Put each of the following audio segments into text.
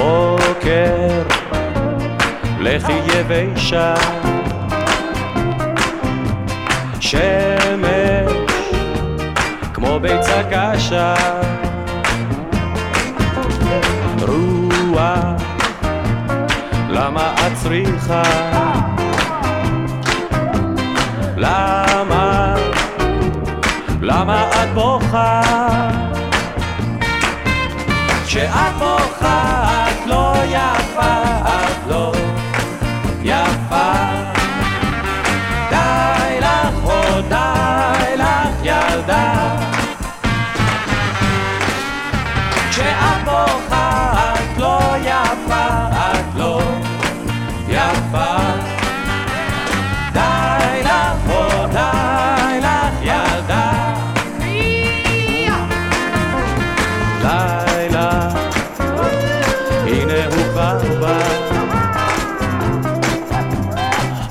שקר, לכי יבשה, שמש, כמו ביצה קשה, רוח, למה את צריכה? למה, למה את בוכה? כשאת בוכה את לא יפה, את לא יפה. די לך, או די לך, ילדה. כשאת בוכה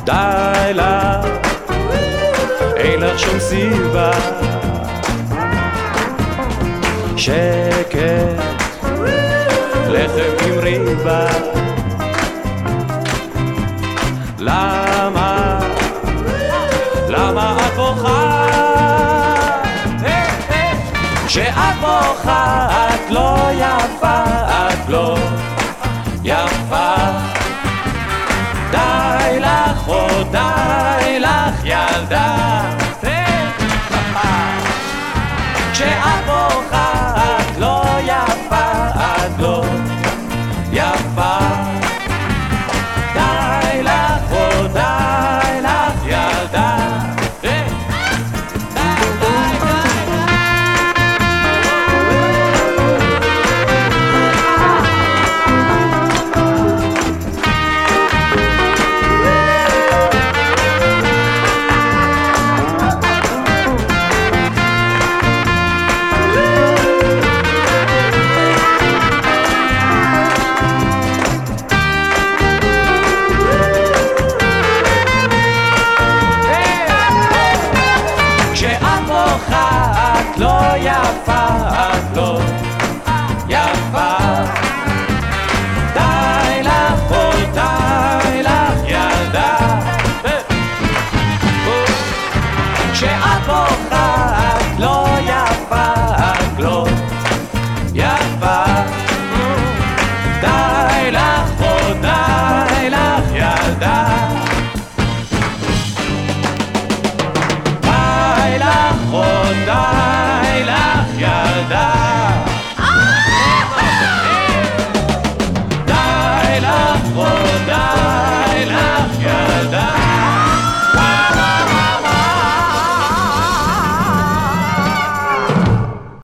די לך, אין לך שום סיבה. שקט, לחם עם ריבה. למה, למה את בוכה? כשאת בוכה את לא יפה, את לא ילדה. היי, כשאת בוכה